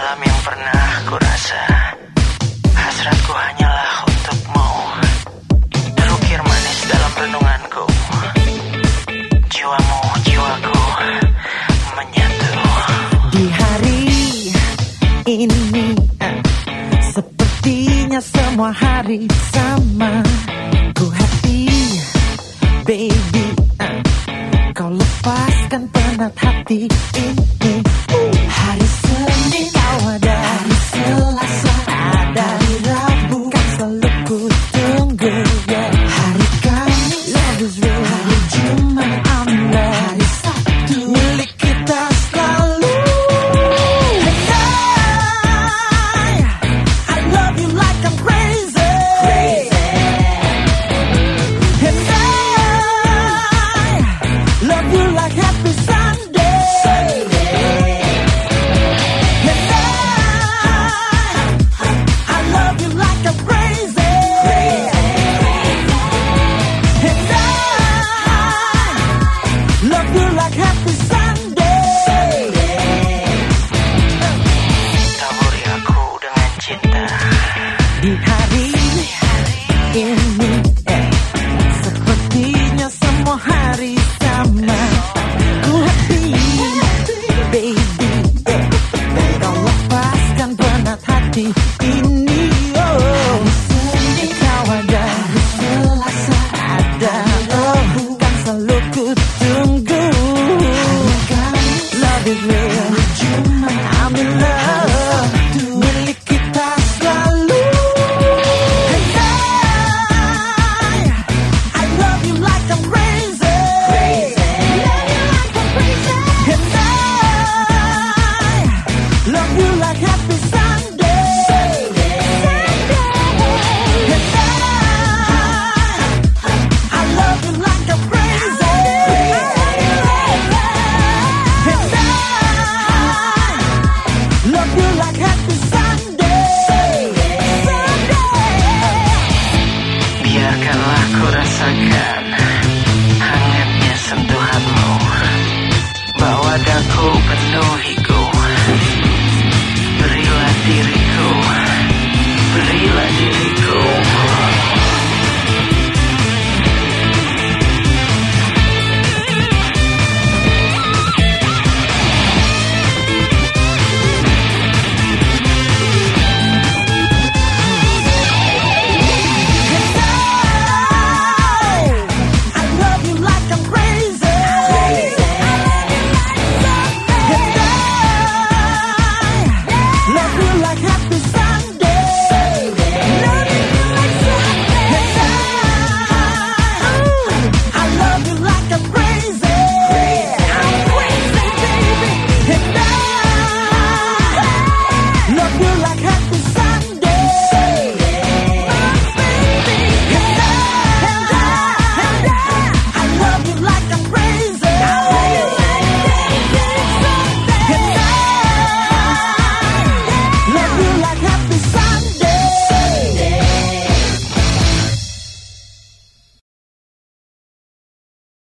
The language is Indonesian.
Terdalam yang pernah ku rasa Hasratku hanyalah untukmu. Terukir manis dalam renunganku. Jiwamu, jiwaku menyatu. Di hari ini Sepertinya semua hari sama. Ku happy baby Kau lepaskan penat hati ini with me. Aleluya.